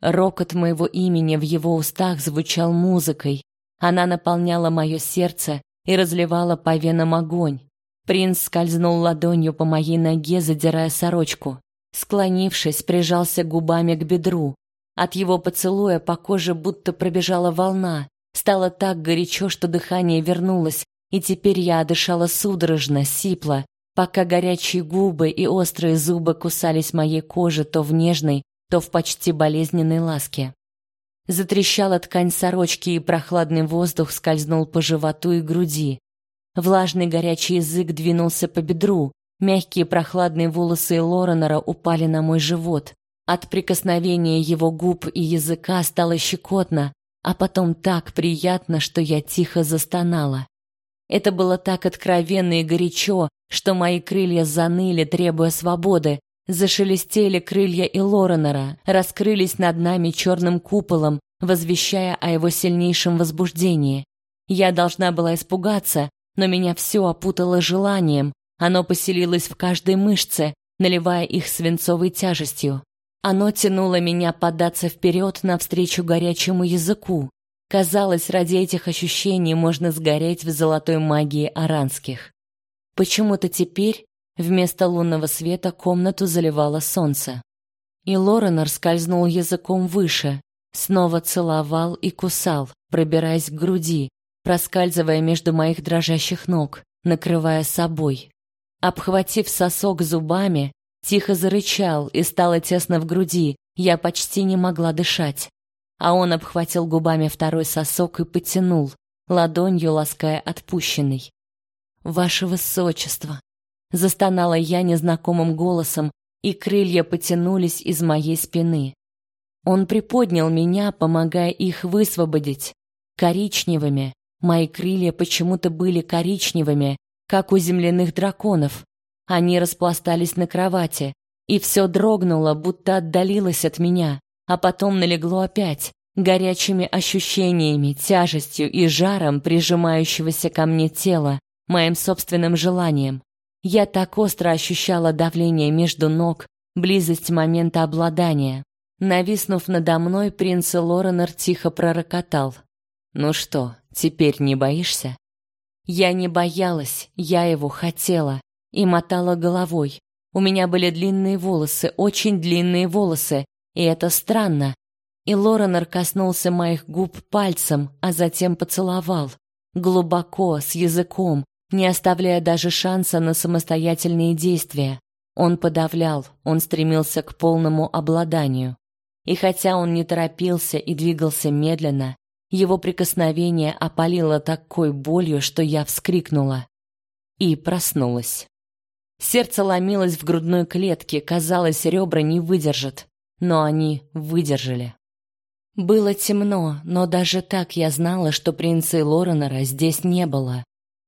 Рокот моего имени в его устах звучал музыкой. Она наполняла мое сердце и разливала по венам огонь. Принц скользнул ладонью по моей ноге, задирая сорочку. Склонившись, прижался губами к бедру. От его поцелуя по коже будто пробежала волна. Стало так горячо, что дыхание вернулось, и теперь я дышала судорожно, сипло, пока горячие губы и острые зубы кусались моей кожи то в нежной, то в почти болезненной ласке. Затрещала ткань сорочки, и прохладный воздух скользнул по животу и груди. Влажный горячий язык двинулся по бедру, мягкие прохладные волосы Лоренера упали на мой живот. От прикосновения его губ и языка стало щекотно, а потом так приятно, что я тихо застонала. Это было так откровенно и горячо, что мои крылья заныли, требуя свободы, Зашелестели крылья и Лоренера, раскрылись над нами черным куполом, возвещая о его сильнейшем возбуждении. Я должна была испугаться, но меня все опутало желанием. Оно поселилось в каждой мышце, наливая их свинцовой тяжестью. Оно тянуло меня податься вперед навстречу горячему языку. Казалось, ради этих ощущений можно сгореть в золотой магии аранских. Почему-то теперь Вместо лунного света комнату заливало солнце. И Лоренор скользнул языком выше, снова целовал и кусал, пробираясь к груди, проскальзывая между моих дрожащих ног, накрывая собой. Обхватив сосок зубами, тихо зарычал и стало тесно в груди, я почти не могла дышать. А он обхватил губами второй сосок и потянул, ладонью лаская отпущенный. «Ваше Высочество!» Застонала я незнакомым голосом, и крылья потянулись из моей спины. Он приподнял меня, помогая их высвободить. Коричневыми. Мои крылья почему-то были коричневыми, как у земляных драконов. Они распластались на кровати. И все дрогнуло, будто отдалилось от меня, а потом налегло опять, горячими ощущениями, тяжестью и жаром прижимающегося ко мне тела, моим собственным желанием. Я так остро ощущала давление между ног, близость момента обладания. Нависнув надо мной, принц Лоренор тихо пророкотал. «Ну что, теперь не боишься?» Я не боялась, я его хотела и мотала головой. У меня были длинные волосы, очень длинные волосы, и это странно. И Лоренор коснулся моих губ пальцем, а затем поцеловал. Глубоко, с языком, не оставляя даже шанса на самостоятельные действия. Он подавлял, он стремился к полному обладанию. И хотя он не торопился и двигался медленно, его прикосновение опалило такой болью, что я вскрикнула и проснулась. Сердце ломилось в грудной клетке, казалось, ребра не выдержат, но они выдержали. Было темно, но даже так я знала, что принца и Лоренера здесь не было.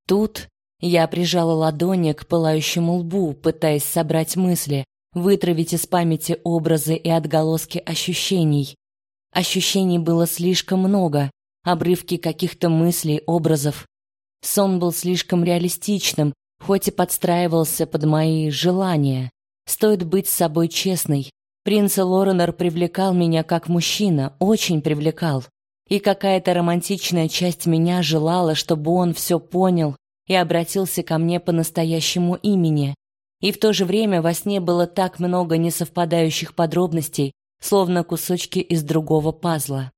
Тут я прижала ладони к пылающему лбу, пытаясь собрать мысли, вытравить из памяти образы и отголоски ощущений. Ощущений было слишком много, обрывки каких-то мыслей, образов. Сон был слишком реалистичным, хоть и подстраивался под мои желания. Стоит быть с собой честной, Принц Лоренор привлекал меня как мужчина, очень привлекал. И какая-то романтичная часть меня желала, чтобы он все понял и обратился ко мне по настоящему имени. И в то же время во сне было так много несовпадающих подробностей, словно кусочки из другого пазла.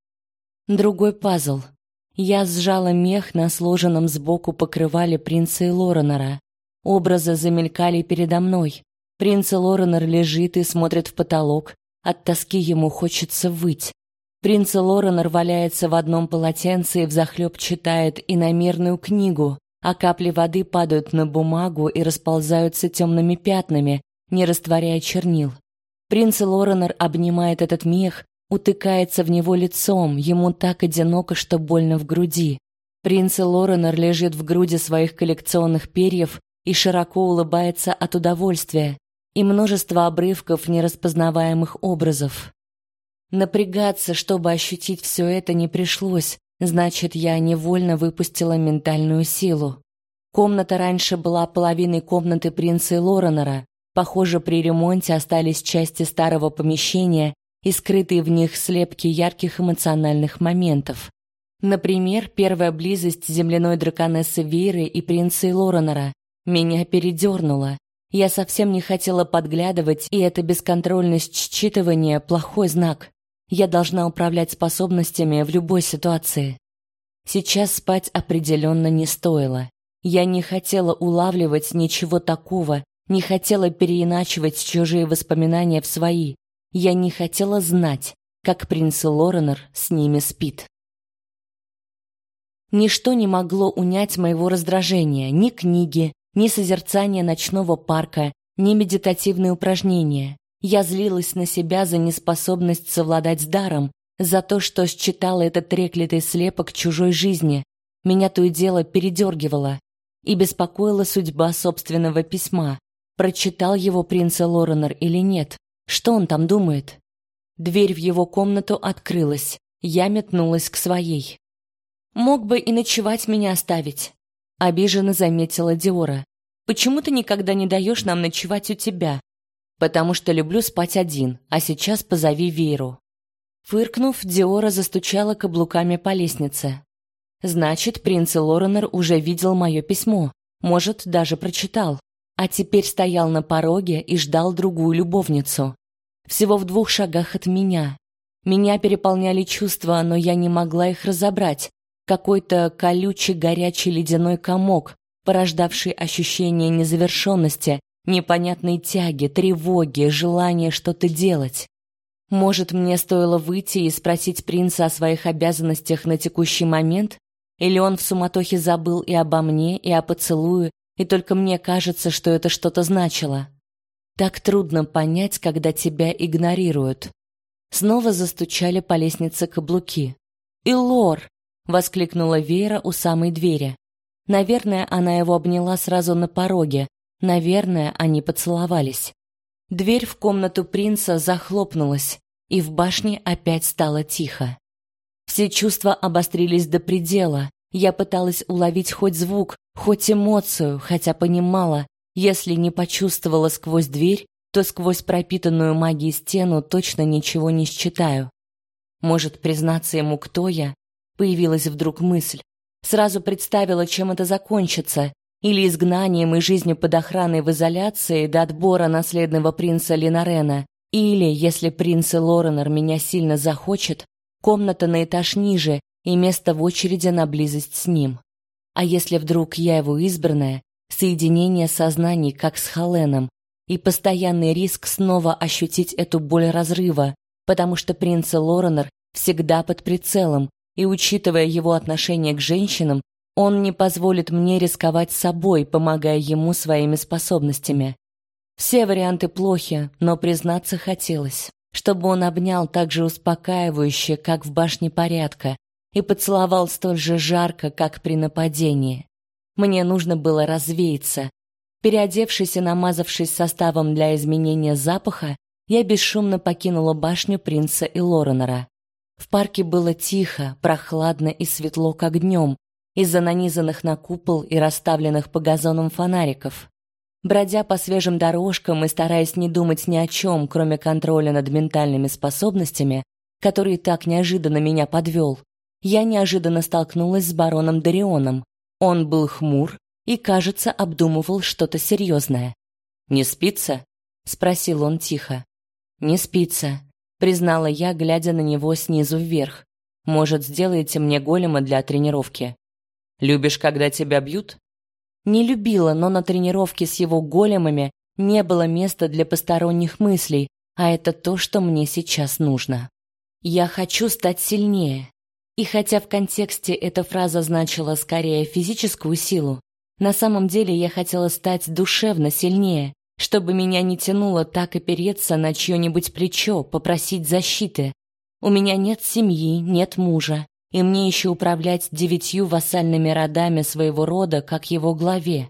Другой пазл. Я сжала мех на сложенном сбоку покрывале принца и Лоренора. Образы замелькали передо мной. Принц Лоренор лежит и смотрит в потолок. От тоски ему хочется выть. Принц Лоренор валяется в одном полотенце и взахлеб читает иномерную книгу, а капли воды падают на бумагу и расползаются темными пятнами, не растворяя чернил. Принц Лоренор обнимает этот мех, утыкается в него лицом, ему так одиноко, что больно в груди. Принц Лоренор лежит в груди своих коллекционных перьев и широко улыбается от удовольствия и множество обрывков нераспознаваемых образов. Напрягаться, чтобы ощутить все это, не пришлось, значит, я невольно выпустила ментальную силу. Комната раньше была половиной комнаты принца Лоренера. Похоже, при ремонте остались части старого помещения и скрытые в них слепки ярких эмоциональных моментов. Например, первая близость земляной драконессы Вейры и принца Лоренера меня передернула. Я совсем не хотела подглядывать, и эта бесконтрольность считывания плохой знак. Я должна управлять способностями в любой ситуации. Сейчас спать определенно не стоило. Я не хотела улавливать ничего такого, не хотела переиначивать чужие воспоминания в свои. Я не хотела знать, как принц Лоренор с ними спит. Ничто не могло унять моего раздражения, ни книги, ни созерцание ночного парка, ни медитативные упражнения. Я злилась на себя за неспособность совладать с даром, за то, что считала этот треклятый слепок чужой жизни. Меня то и дело передергивало. И беспокоила судьба собственного письма. Прочитал его принц Лоренор или нет? Что он там думает? Дверь в его комнату открылась. Я метнулась к своей. Мог бы и ночевать меня оставить. Обиженно заметила Диора. «Почему ты никогда не даешь нам ночевать у тебя?» «Потому что люблю спать один, а сейчас позови Веру». Фыркнув, Диора застучала каблуками по лестнице. «Значит, принц Лоренор уже видел мое письмо, может, даже прочитал, а теперь стоял на пороге и ждал другую любовницу. Всего в двух шагах от меня. Меня переполняли чувства, но я не могла их разобрать, какой-то колючий горячий ледяной комок, порождавший ощущение незавершенности, непонятной тяги, тревоги, желания что-то делать. Может, мне стоило выйти и спросить принца о своих обязанностях на текущий момент? Или он в суматохе забыл и обо мне, и о поцелуе, и только мне кажется, что это что-то значило? Так трудно понять, когда тебя игнорируют. Снова застучали по лестнице каблуки. «Илор!» воскликнула Вера у самой двери. Наверное, она его обняла сразу на пороге. Наверное, они поцеловались. Дверь в комнату принца захлопнулась, и в башне опять стало тихо. Все чувства обострились до предела. Я пыталась уловить хоть звук, хоть эмоцию, хотя понимала, если не почувствовала сквозь дверь, то сквозь пропитанную магией стену точно ничего не считаю. Может, признаться ему, кто я? Появилась вдруг мысль. Сразу представила, чем это закончится, или изгнанием и жизнью под охраной в изоляции до отбора наследного принца Линарена, или, если принц Лоренор меня сильно захочет, комната на этаж ниже и место в очереди на близость с ним. А если вдруг я его избранная, соединение сознаний, как с Халеном, и постоянный риск снова ощутить эту боль разрыва, потому что принц Лоренор всегда под прицелом, и учитывая его отношение к женщинам, он не позволит мне рисковать собой, помогая ему своими способностями. Все варианты плохи, но признаться хотелось, чтобы он обнял так же успокаивающе, как в башне порядка, и поцеловал столь же жарко, как при нападении. Мне нужно было развеяться. Переодевшись и намазавшись составом для изменения запаха, я бесшумно покинула башню принца и Лоренера. В парке было тихо, прохладно и светло, как днем, из-за нанизанных на купол и расставленных по газонам фонариков. Бродя по свежим дорожкам и стараясь не думать ни о чем, кроме контроля над ментальными способностями, который так неожиданно меня подвел, я неожиданно столкнулась с бароном Дарионом. Он был хмур и, кажется, обдумывал что-то серьезное. «Не спится?» — спросил он тихо. «Не спится», — признала я, глядя на него снизу вверх. «Может, сделаете мне голема для тренировки?» Любишь, когда тебя бьют? Не любила, но на тренировке с его големами не было места для посторонних мыслей, а это то, что мне сейчас нужно. Я хочу стать сильнее. И хотя в контексте эта фраза значила скорее физическую силу, на самом деле я хотела стать душевно сильнее, чтобы меня не тянуло так опереться на чье-нибудь плечо, попросить защиты. У меня нет семьи, нет мужа, и мне еще управлять девятью вассальными родами своего рода, как его главе.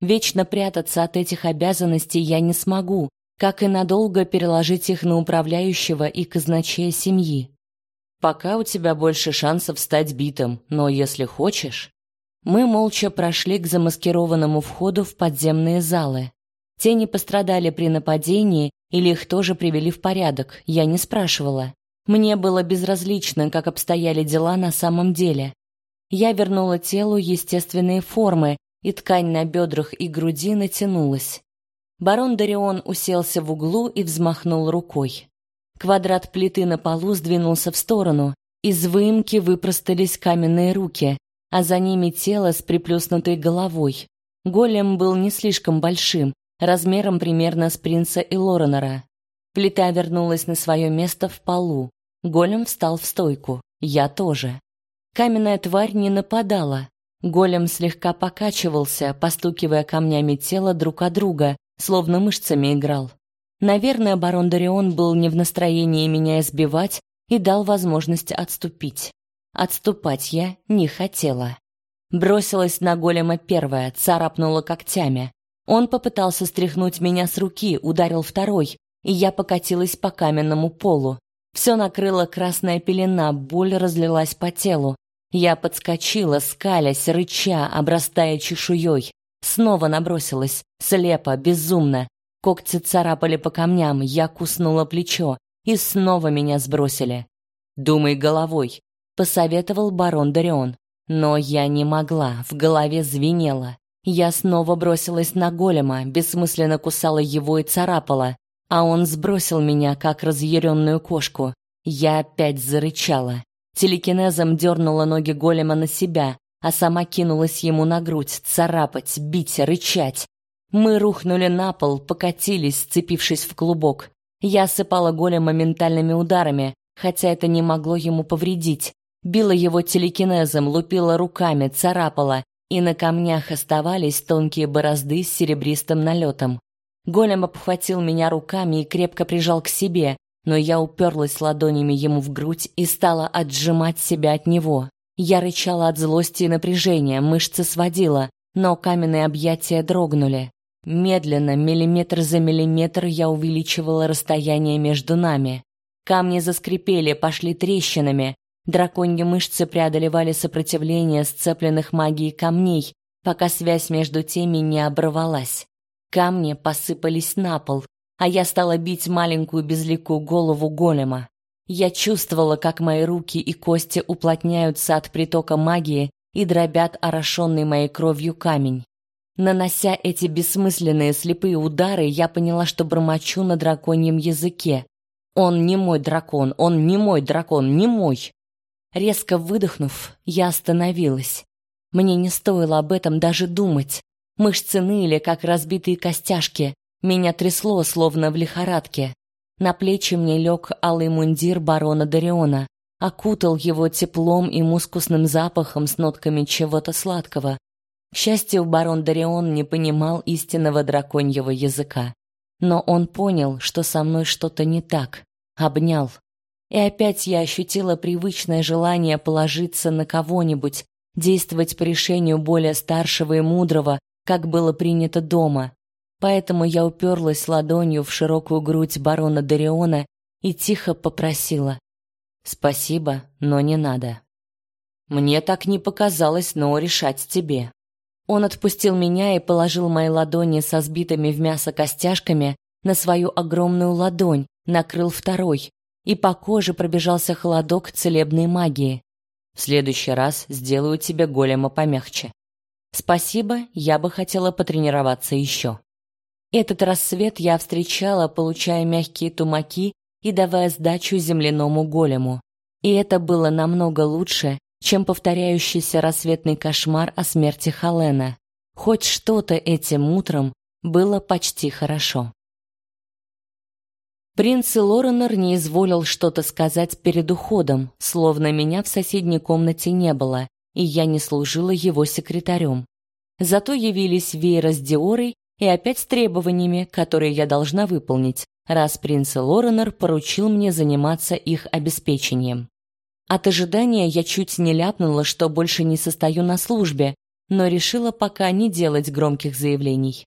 Вечно прятаться от этих обязанностей я не смогу, как и надолго переложить их на управляющего и казначея семьи. Пока у тебя больше шансов стать битым, но если хочешь... Мы молча прошли к замаскированному входу в подземные залы. Те не пострадали при нападении или их тоже привели в порядок, я не спрашивала. Мне было безразлично, как обстояли дела на самом деле. Я вернула телу естественные формы, и ткань на бедрах и груди натянулась. Барон Дарион уселся в углу и взмахнул рукой. Квадрат плиты на полу сдвинулся в сторону, из выемки выпростались каменные руки, а за ними тело с приплюснутой головой. Голем был не слишком большим, размером примерно с принца и Лоренера. Плита вернулась на свое место в полу. Голем встал в стойку. Я тоже. Каменная тварь не нападала. Голем слегка покачивался, постукивая камнями тело друг от друга, словно мышцами играл. Наверное, барон Дарион был не в настроении меня избивать и дал возможность отступить. Отступать я не хотела. Бросилась на голема первая, царапнула когтями. Он попытался стряхнуть меня с руки, ударил второй, и я покатилась по каменному полу. Все накрыла красная пелена, боль разлилась по телу. Я подскочила, скалясь, рыча, обрастая чешуей. Снова набросилась, слепо, безумно. Когти царапали по камням, я куснула плечо, и снова меня сбросили. «Думай головой», — посоветовал барон Дарион. Но я не могла, в голове звенело. Я снова бросилась на голема, бессмысленно кусала его и царапала а он сбросил меня, как разъяренную кошку. Я опять зарычала. Телекинезом дернула ноги голема на себя, а сама кинулась ему на грудь, царапать, бить, рычать. Мы рухнули на пол, покатились, сцепившись в клубок. Я осыпала голема ментальными ударами, хотя это не могло ему повредить. Била его телекинезом, лупила руками, царапала, и на камнях оставались тонкие борозды с серебристым налетом. Голем обхватил меня руками и крепко прижал к себе, но я уперлась ладонями ему в грудь и стала отжимать себя от него. Я рычала от злости и напряжения, мышцы сводила, но каменные объятия дрогнули. Медленно, миллиметр за миллиметр я увеличивала расстояние между нами. Камни заскрипели, пошли трещинами. Драконьи мышцы преодолевали сопротивление сцепленных магией камней, пока связь между теми не оборвалась. Камни посыпались на пол, а я стала бить маленькую безликую голову голема. Я чувствовала, как мои руки и кости уплотняются от притока магии и дробят орошенный моей кровью камень. Нанося эти бессмысленные слепые удары, я поняла, что бормочу на драконьем языке. Он не мой дракон, он не мой дракон, не мой. Резко выдохнув, я остановилась. Мне не стоило об этом даже думать. Мышцы ныли, как разбитые костяшки. Меня трясло, словно в лихорадке. На плечи мне лег алый мундир барона Дариона, окутал его теплом и мускусным запахом с нотками чего-то сладкого. К счастью, барон Дарион не понимал истинного драконьего языка. Но он понял, что со мной что-то не так. Обнял. И опять я ощутила привычное желание положиться на кого-нибудь, действовать по решению более старшего и мудрого, как было принято дома. Поэтому я уперлась ладонью в широкую грудь барона Дариона и тихо попросила: "Спасибо, но не надо. Мне так не показалось, но решать тебе". Он отпустил меня и положил мои ладони со сбитыми в мясо костяшками на свою огромную ладонь, накрыл второй, и по коже пробежался холодок целебной магии. В следующий раз сделаю тебе голема помягче. Спасибо, я бы хотела потренироваться еще. Этот рассвет я встречала, получая мягкие тумаки и давая сдачу земляному голему. И это было намного лучше, чем повторяющийся рассветный кошмар о смерти Халена. Хоть что-то этим утром было почти хорошо. Принц Лоренор не изволил что-то сказать перед уходом, словно меня в соседней комнате не было, и я не служила его секретарем. Зато явились Вейра с Диорой и опять с требованиями, которые я должна выполнить, раз принц Лоренор поручил мне заниматься их обеспечением. От ожидания я чуть не ляпнула, что больше не состою на службе, но решила пока не делать громких заявлений.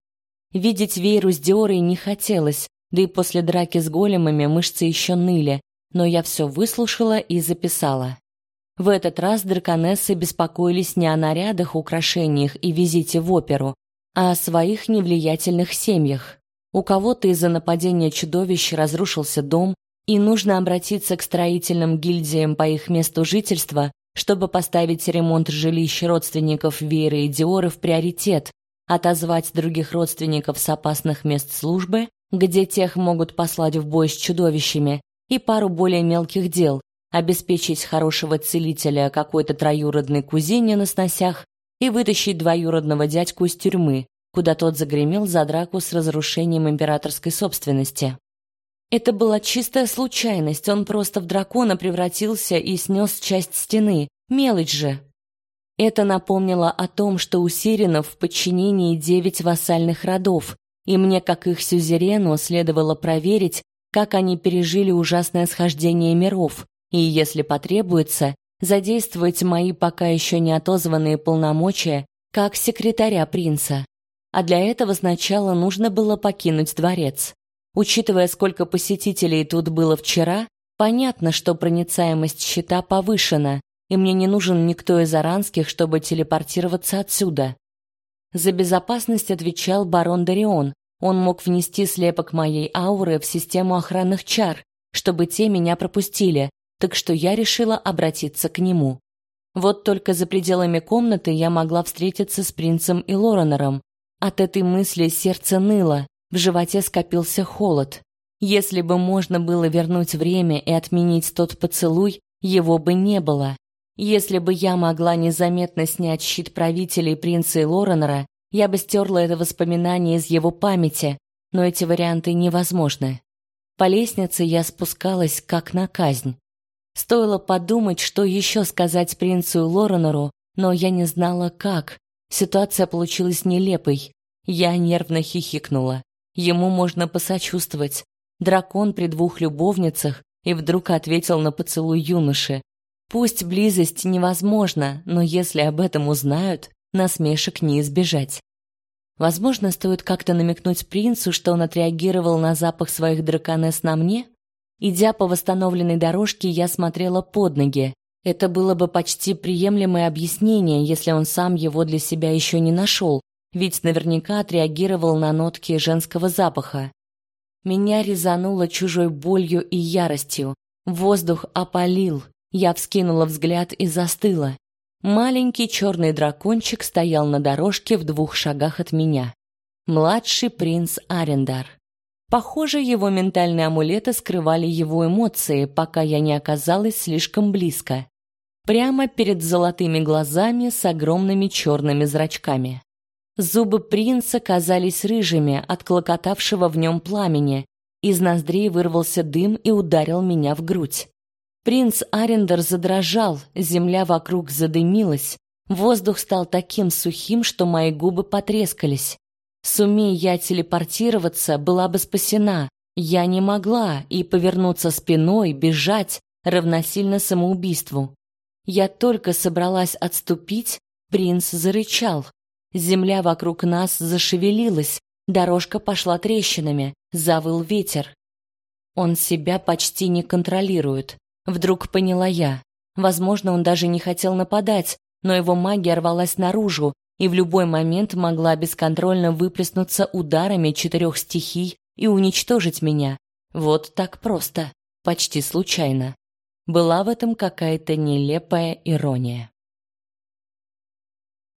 Видеть Вейру с Диорой не хотелось, да и после драки с големами мышцы еще ныли, но я все выслушала и записала. В этот раз драконессы беспокоились не о нарядах, украшениях и визите в оперу, а о своих невлиятельных семьях. У кого-то из-за нападения чудовищ разрушился дом, и нужно обратиться к строительным гильдиям по их месту жительства, чтобы поставить ремонт жилищ родственников Веры и Диоры в приоритет, отозвать других родственников с опасных мест службы где тех могут послать в бой с чудовищами, и пару более мелких дел, обеспечить хорошего целителя какой-то троюродной кузине на сносях и вытащить двоюродного дядьку из тюрьмы, куда тот загремел за драку с разрушением императорской собственности. Это была чистая случайность, он просто в дракона превратился и снес часть стены. Мелочь же. Это напомнило о том, что у Сиренов в подчинении девять вассальных родов, и мне, как их сюзерену, следовало проверить, как они пережили ужасное схождение миров, и, если потребуется, задействовать мои пока еще не отозванные полномочия как секретаря принца. А для этого сначала нужно было покинуть дворец. Учитывая, сколько посетителей тут было вчера, понятно, что проницаемость щита повышена, и мне не нужен никто из аранских, чтобы телепортироваться отсюда. За безопасность отвечал барон Дарион. Он мог внести слепок моей ауры в систему охранных чар, чтобы те меня пропустили, так что я решила обратиться к нему. Вот только за пределами комнаты я могла встретиться с принцем и Лоренером. От этой мысли сердце ныло, в животе скопился холод. Если бы можно было вернуть время и отменить тот поцелуй, его бы не было. Если бы я могла незаметно снять щит правителей принца и Лоренера, я бы стерла это воспоминание из его памяти, но эти варианты невозможны. По лестнице я спускалась как на казнь. Стоило подумать, что еще сказать принцу и Лоренеру, но я не знала как. Ситуация получилась нелепой. Я нервно хихикнула. Ему можно посочувствовать. Дракон при двух любовницах и вдруг ответил на поцелуй юноши. Пусть близость невозможна, но если об этом узнают, насмешек не избежать. Возможно, стоит как-то намекнуть принцу, что он отреагировал на запах своих драконес на мне? Идя по восстановленной дорожке, я смотрела под ноги. Это было бы почти приемлемое объяснение, если он сам его для себя еще не нашел, ведь наверняка отреагировал на нотки женского запаха. Меня резануло чужой болью и яростью. Воздух опалил. Я вскинула взгляд и застыла. Маленький черный дракончик стоял на дорожке в двух шагах от меня. Младший принц Арендар. Похоже, его ментальные амулеты скрывали его эмоции, пока я не оказалась слишком близко. Прямо перед золотыми глазами с огромными черными зрачками. Зубы принца казались рыжими от клокотавшего в нем пламени. Из ноздрей вырвался дым и ударил меня в грудь. Принц Арендер задрожал, земля вокруг задымилась, воздух стал таким сухим, что мои губы потрескались. Сумей я телепортироваться, была бы спасена. Я не могла, и повернуться спиной, бежать, равносильно самоубийству. Я только собралась отступить, принц зарычал. Земля вокруг нас зашевелилась, дорожка пошла трещинами, завыл ветер. Он себя почти не контролирует. Вдруг поняла я. Возможно, он даже не хотел нападать, но его магия рвалась наружу, и в любой момент могла бесконтрольно выплеснуться ударами четырех стихий и уничтожить меня. Вот так просто, почти случайно. Была в этом какая-то нелепая ирония.